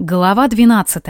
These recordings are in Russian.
Глава 12.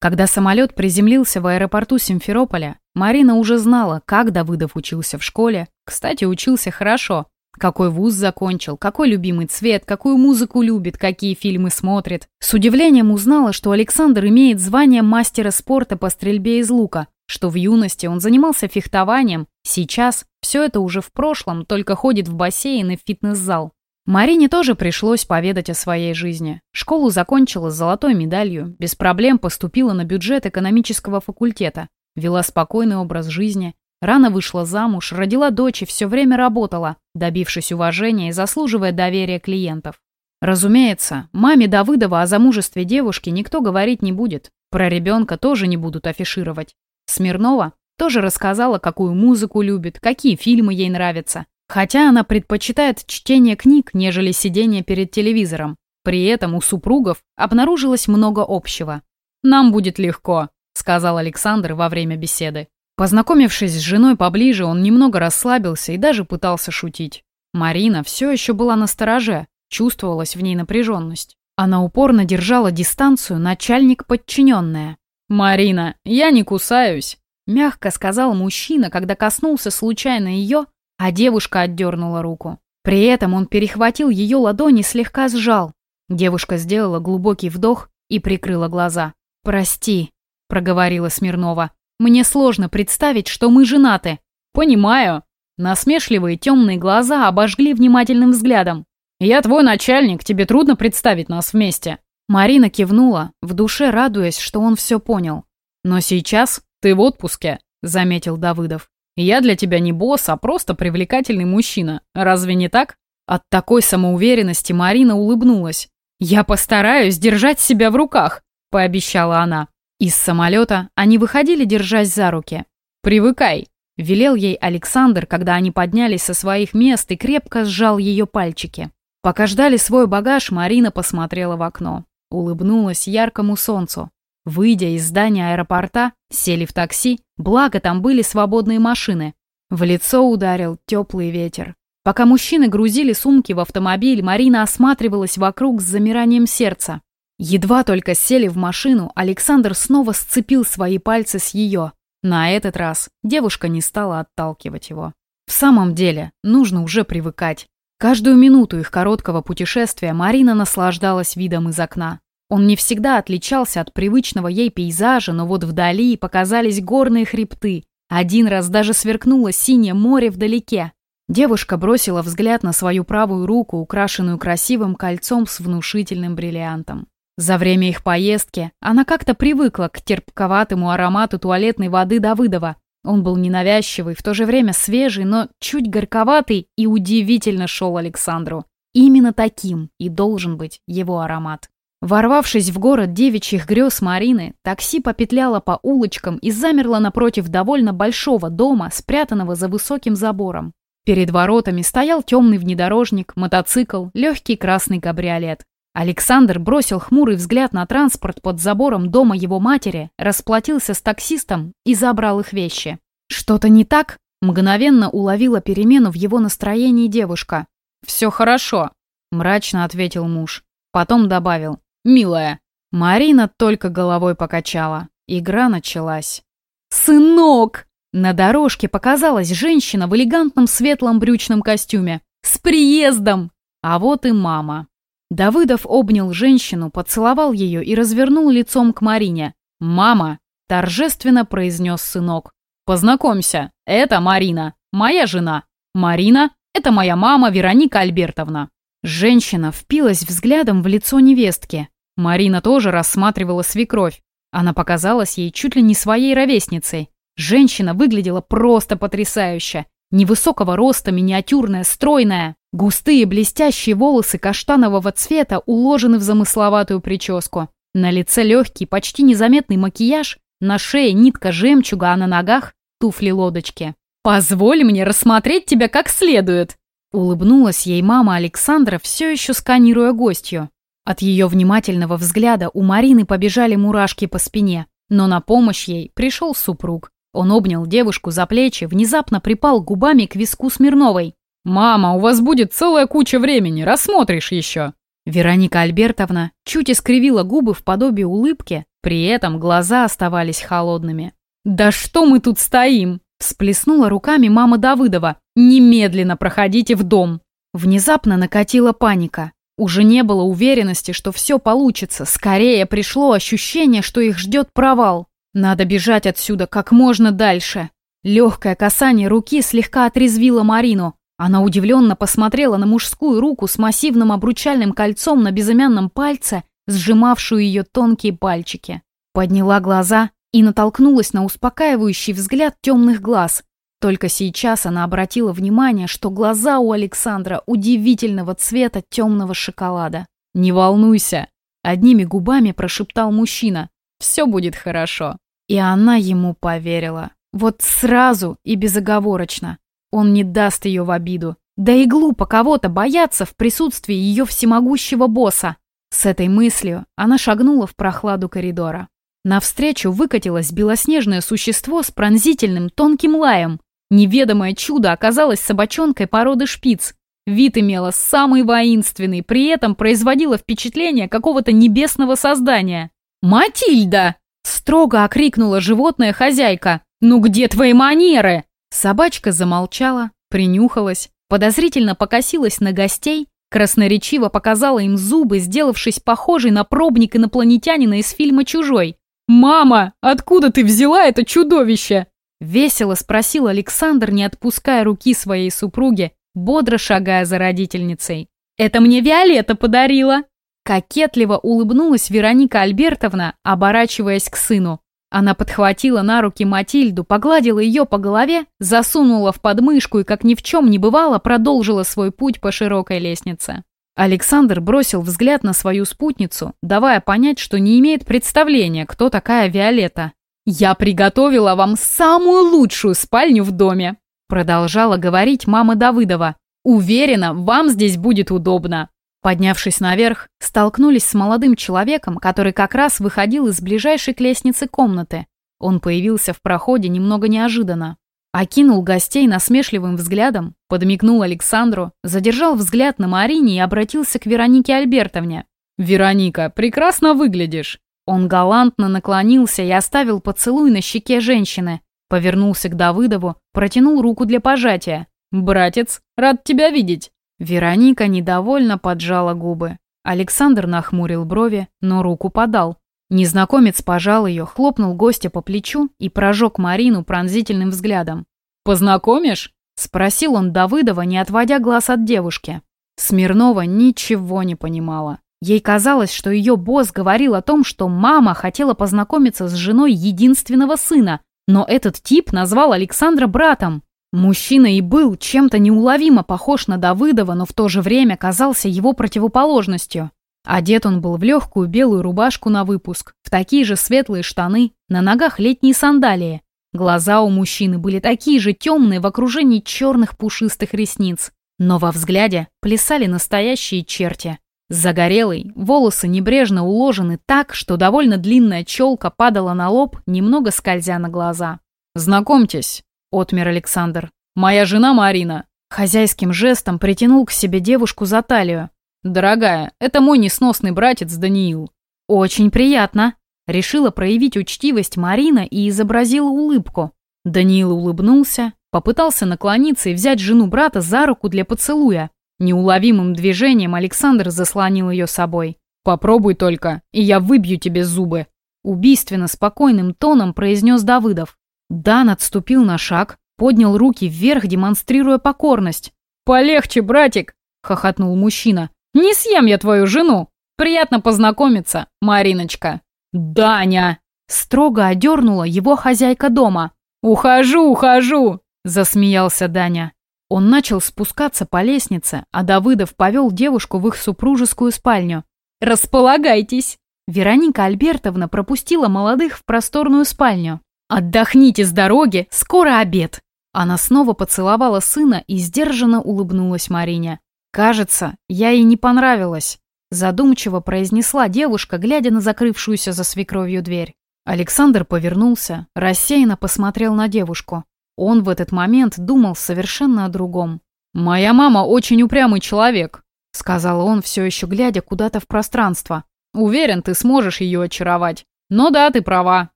Когда самолет приземлился в аэропорту Симферополя, Марина уже знала, как Давыдов учился в школе. Кстати, учился хорошо. Какой вуз закончил, какой любимый цвет, какую музыку любит, какие фильмы смотрит. С удивлением узнала, что Александр имеет звание мастера спорта по стрельбе из лука, что в юности он занимался фехтованием, сейчас все это уже в прошлом, только ходит в бассейн и в фитнес-зал. Марине тоже пришлось поведать о своей жизни. Школу закончила с золотой медалью, без проблем поступила на бюджет экономического факультета, вела спокойный образ жизни, рано вышла замуж, родила дочь и все время работала, добившись уважения и заслуживая доверия клиентов. Разумеется, маме Давыдова о замужестве девушки никто говорить не будет, про ребенка тоже не будут афишировать. Смирнова тоже рассказала, какую музыку любит, какие фильмы ей нравятся, Хотя она предпочитает чтение книг, нежели сидение перед телевизором. При этом у супругов обнаружилось много общего. «Нам будет легко», — сказал Александр во время беседы. Познакомившись с женой поближе, он немного расслабился и даже пытался шутить. Марина все еще была на стороже, чувствовалась в ней напряженность. Она упорно держала дистанцию начальник-подчиненная. «Марина, я не кусаюсь», — мягко сказал мужчина, когда коснулся случайно ее а девушка отдернула руку. При этом он перехватил ее ладони и слегка сжал. Девушка сделала глубокий вдох и прикрыла глаза. «Прости», — проговорила Смирнова. «Мне сложно представить, что мы женаты». «Понимаю». Насмешливые темные глаза обожгли внимательным взглядом. «Я твой начальник, тебе трудно представить нас вместе». Марина кивнула, в душе радуясь, что он все понял. «Но сейчас ты в отпуске», — заметил Давыдов. Я для тебя не босс, а просто привлекательный мужчина. Разве не так? От такой самоуверенности Марина улыбнулась. Я постараюсь держать себя в руках, пообещала она. Из самолета они выходили, держась за руки. Привыкай, велел ей Александр, когда они поднялись со своих мест и крепко сжал ее пальчики. Пока ждали свой багаж, Марина посмотрела в окно. Улыбнулась яркому солнцу. Выйдя из здания аэропорта, сели в такси, благо там были свободные машины. В лицо ударил теплый ветер. Пока мужчины грузили сумки в автомобиль, Марина осматривалась вокруг с замиранием сердца. Едва только сели в машину, Александр снова сцепил свои пальцы с ее. На этот раз девушка не стала отталкивать его. В самом деле, нужно уже привыкать. Каждую минуту их короткого путешествия Марина наслаждалась видом из окна. Он не всегда отличался от привычного ей пейзажа, но вот вдали показались горные хребты. Один раз даже сверкнуло синее море вдалеке. Девушка бросила взгляд на свою правую руку, украшенную красивым кольцом с внушительным бриллиантом. За время их поездки она как-то привыкла к терпковатому аромату туалетной воды Давыдова. Он был ненавязчивый, в то же время свежий, но чуть горьковатый и удивительно шел Александру. Именно таким и должен быть его аромат. Ворвавшись в город девичьих грез Марины, такси попетляло по улочкам и замерло напротив довольно большого дома, спрятанного за высоким забором. Перед воротами стоял темный внедорожник, мотоцикл, легкий красный кабриолет. Александр бросил хмурый взгляд на транспорт под забором дома его матери, расплатился с таксистом и забрал их вещи. «Что-то не так?» Мгновенно уловила перемену в его настроении девушка. «Все хорошо», – мрачно ответил муж. Потом добавил милая». Марина только головой покачала. Игра началась. «Сынок!» На дорожке показалась женщина в элегантном светлом брючном костюме. «С приездом!» А вот и мама. Давыдов обнял женщину, поцеловал ее и развернул лицом к Марине. «Мама!» – торжественно произнес сынок. «Познакомься, это Марина, моя жена. Марина – это моя мама Вероника Альбертовна». Женщина впилась взглядом в лицо невестки. Марина тоже рассматривала свекровь. Она показалась ей чуть ли не своей ровесницей. Женщина выглядела просто потрясающе. Невысокого роста, миниатюрная, стройная. Густые блестящие волосы каштанового цвета уложены в замысловатую прическу. На лице легкий, почти незаметный макияж, на шее нитка жемчуга, а на ногах туфли-лодочки. «Позволь мне рассмотреть тебя как следует!» Улыбнулась ей мама Александра, все еще сканируя гостью. От ее внимательного взгляда у Марины побежали мурашки по спине, но на помощь ей пришел супруг. Он обнял девушку за плечи, внезапно припал губами к виску Смирновой. «Мама, у вас будет целая куча времени, рассмотришь еще!» Вероника Альбертовна чуть искривила губы в подобие улыбки, при этом глаза оставались холодными. «Да что мы тут стоим?» – всплеснула руками мама Давыдова. «Немедленно проходите в дом!» Внезапно накатила паника. Уже не было уверенности, что все получится. Скорее пришло ощущение, что их ждет провал. Надо бежать отсюда как можно дальше. Легкое касание руки слегка отрезвило Марину. Она удивленно посмотрела на мужскую руку с массивным обручальным кольцом на безымянном пальце, сжимавшую ее тонкие пальчики. Подняла глаза и натолкнулась на успокаивающий взгляд темных глаз. Только сейчас она обратила внимание, что глаза у Александра удивительного цвета темного шоколада. «Не волнуйся!» — одними губами прошептал мужчина. «Все будет хорошо». И она ему поверила. Вот сразу и безоговорочно. Он не даст ее в обиду. Да и глупо кого-то бояться в присутствии ее всемогущего босса. С этой мыслью она шагнула в прохладу коридора. Навстречу выкатилось белоснежное существо с пронзительным тонким лаем. Неведомое чудо оказалось собачонкой породы шпиц. Вид имела самый воинственный, при этом производила впечатление какого-то небесного создания. «Матильда!» – строго окрикнула животное хозяйка. «Ну где твои манеры?» Собачка замолчала, принюхалась, подозрительно покосилась на гостей, красноречиво показала им зубы, сделавшись похожей на пробник инопланетянина из фильма «Чужой». «Мама, откуда ты взяла это чудовище?» Весело спросил Александр, не отпуская руки своей супруги, бодро шагая за родительницей. «Это мне Виолетта подарила!» Кокетливо улыбнулась Вероника Альбертовна, оборачиваясь к сыну. Она подхватила на руки Матильду, погладила ее по голове, засунула в подмышку и, как ни в чем не бывало, продолжила свой путь по широкой лестнице. Александр бросил взгляд на свою спутницу, давая понять, что не имеет представления, кто такая Виолетта. «Я приготовила вам самую лучшую спальню в доме», продолжала говорить мама Давыдова. «Уверена, вам здесь будет удобно». Поднявшись наверх, столкнулись с молодым человеком, который как раз выходил из ближайшей к лестнице комнаты. Он появился в проходе немного неожиданно. Окинул гостей насмешливым взглядом, подмигнул Александру, задержал взгляд на Марине и обратился к Веронике Альбертовне. «Вероника, прекрасно выглядишь!» Он галантно наклонился и оставил поцелуй на щеке женщины. Повернулся к Давыдову, протянул руку для пожатия. «Братец, рад тебя видеть!» Вероника недовольно поджала губы. Александр нахмурил брови, но руку подал. Незнакомец пожал ее, хлопнул гостя по плечу и прожег Марину пронзительным взглядом. «Познакомишь?» – спросил он Давыдова, не отводя глаз от девушки. Смирнова ничего не понимала. Ей казалось, что ее босс говорил о том, что мама хотела познакомиться с женой единственного сына, но этот тип назвал Александра братом. Мужчина и был чем-то неуловимо похож на Давыдова, но в то же время казался его противоположностью. Одет он был в легкую белую рубашку на выпуск, в такие же светлые штаны, на ногах летние сандалии. Глаза у мужчины были такие же темные в окружении черных пушистых ресниц. Но во взгляде плясали настоящие черти. Загорелый, волосы небрежно уложены так, что довольно длинная челка падала на лоб, немного скользя на глаза. «Знакомьтесь, отмер Александр. «Моя жена Марина». Хозяйским жестом притянул к себе девушку за талию. «Дорогая, это мой несносный братец Даниил». «Очень приятно». Решила проявить учтивость Марина и изобразила улыбку. Даниил улыбнулся, попытался наклониться и взять жену брата за руку для поцелуя. Неуловимым движением Александр заслонил ее собой. «Попробуй только, и я выбью тебе зубы», убийственно спокойным тоном произнес Давыдов. Дан отступил на шаг, поднял руки вверх, демонстрируя покорность. «Полегче, братик!» — хохотнул мужчина. «Не съем я твою жену! Приятно познакомиться, Мариночка!» «Даня!» — строго одернула его хозяйка дома. «Ухожу, ухожу!» — засмеялся Даня. Он начал спускаться по лестнице, а Давыдов повел девушку в их супружескую спальню. «Располагайтесь!» Вероника Альбертовна пропустила молодых в просторную спальню. «Отдохните с дороги, скоро обед!» Она снова поцеловала сына и сдержанно улыбнулась Марине. «Кажется, я ей не понравилась», – задумчиво произнесла девушка, глядя на закрывшуюся за свекровью дверь. Александр повернулся, рассеянно посмотрел на девушку. Он в этот момент думал совершенно о другом. «Моя мама очень упрямый человек», сказал он, все еще глядя куда-то в пространство. «Уверен, ты сможешь ее очаровать. Но да, ты права,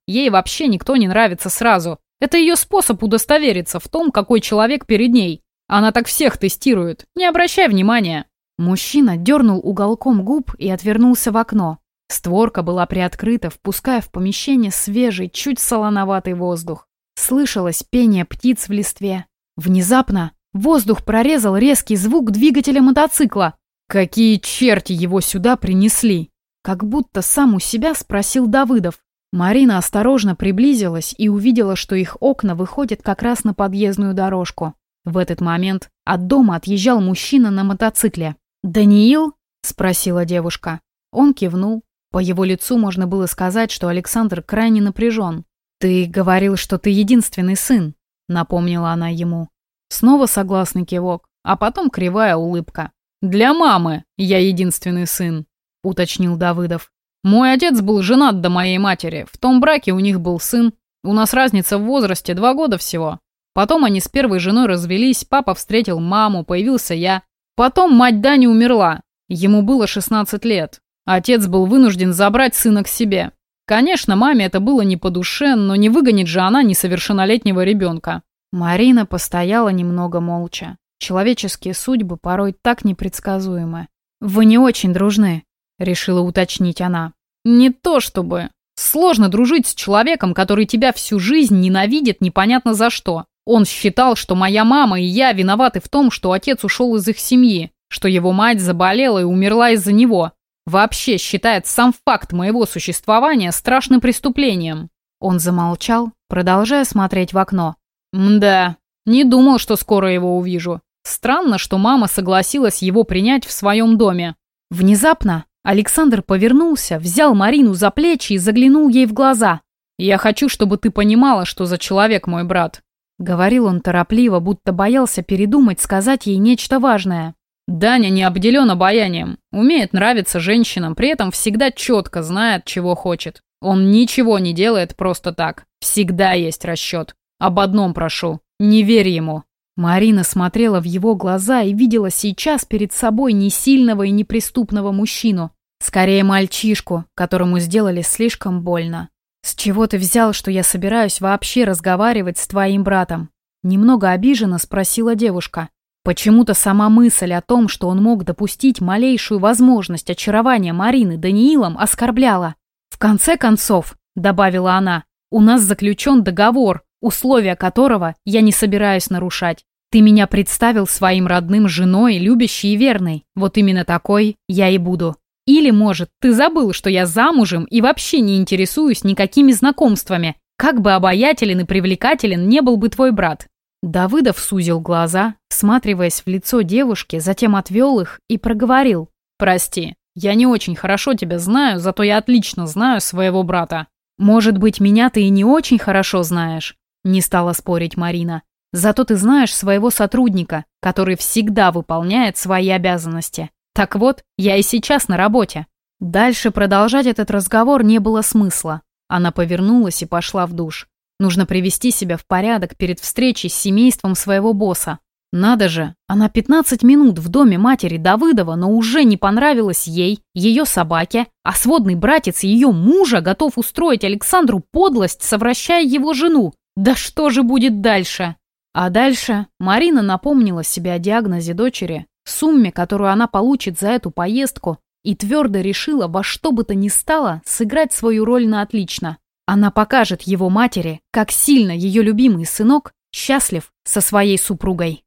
ей вообще никто не нравится сразу. Это ее способ удостовериться в том, какой человек перед ней. Она так всех тестирует, не обращай внимания». Мужчина дернул уголком губ и отвернулся в окно. Створка была приоткрыта, впуская в помещение свежий, чуть солоноватый воздух. Слышалось пение птиц в листве. Внезапно воздух прорезал резкий звук двигателя мотоцикла. Какие черти его сюда принесли? Как будто сам у себя спросил Давыдов. Марина осторожно приблизилась и увидела, что их окна выходят как раз на подъездную дорожку. В этот момент от дома отъезжал мужчина на мотоцикле. «Даниил?» – спросила девушка. Он кивнул. По его лицу можно было сказать, что Александр крайне напряжен. «Ты говорил, что ты единственный сын», – напомнила она ему. Снова согласный кивок, а потом кривая улыбка. «Для мамы я единственный сын», – уточнил Давыдов. «Мой отец был женат до моей матери. В том браке у них был сын. У нас разница в возрасте два года всего. Потом они с первой женой развелись, папа встретил маму, появился я. Потом мать Дани умерла. Ему было 16 лет. Отец был вынужден забрать сына к себе. Конечно, маме это было не по душе, но не выгонит же она несовершеннолетнего ребенка. Марина постояла немного молча. Человеческие судьбы порой так непредсказуемы. «Вы не очень дружны», — решила уточнить она. «Не то чтобы. Сложно дружить с человеком, который тебя всю жизнь ненавидит непонятно за что. Он считал, что моя мама и я виноваты в том, что отец ушел из их семьи, что его мать заболела и умерла из-за него. Вообще считает сам факт моего существования страшным преступлением. Он замолчал, продолжая смотреть в окно. Мда, не думал, что скоро его увижу. Странно, что мама согласилась его принять в своем доме. Внезапно Александр повернулся, взял Марину за плечи и заглянул ей в глаза. «Я хочу, чтобы ты понимала, что за человек мой брат. Говорил он торопливо, будто боялся передумать сказать ей нечто важное. Даня не обделен обаянием, умеет нравиться женщинам, при этом всегда четко знает, чего хочет. Он ничего не делает просто так. Всегда есть расчет. Об одном прошу. Не верь ему. Марина смотрела в его глаза и видела сейчас перед собой не сильного и неприступного мужчину. Скорее мальчишку, которому сделали слишком больно. «С чего ты взял, что я собираюсь вообще разговаривать с твоим братом?» Немного обиженно спросила девушка. Почему-то сама мысль о том, что он мог допустить малейшую возможность очарования Марины Даниилом, оскорбляла. «В конце концов», — добавила она, — «у нас заключен договор, условия которого я не собираюсь нарушать. Ты меня представил своим родным женой, любящей и верной. Вот именно такой я и буду». Или, может, ты забыл, что я замужем и вообще не интересуюсь никакими знакомствами, как бы обаятелен и привлекателен не был бы твой брат». Давыдов сузил глаза, всматриваясь в лицо девушки, затем отвел их и проговорил. «Прости, я не очень хорошо тебя знаю, зато я отлично знаю своего брата». «Может быть, меня ты и не очень хорошо знаешь?» Не стала спорить Марина. «Зато ты знаешь своего сотрудника, который всегда выполняет свои обязанности. Так вот, я и сейчас на работе. Дальше продолжать этот разговор не было смысла. Она повернулась и пошла в душ. Нужно привести себя в порядок перед встречей с семейством своего босса. Надо же, она 15 минут в доме матери Давыдова, но уже не понравилось ей, ее собаке, а сводный братец ее мужа готов устроить Александру подлость, совращая его жену. Да что же будет дальше? А дальше Марина напомнила себе о диагнозе дочери сумме, которую она получит за эту поездку, и твердо решила во что бы то ни стало сыграть свою роль на отлично. Она покажет его матери, как сильно ее любимый сынок счастлив со своей супругой.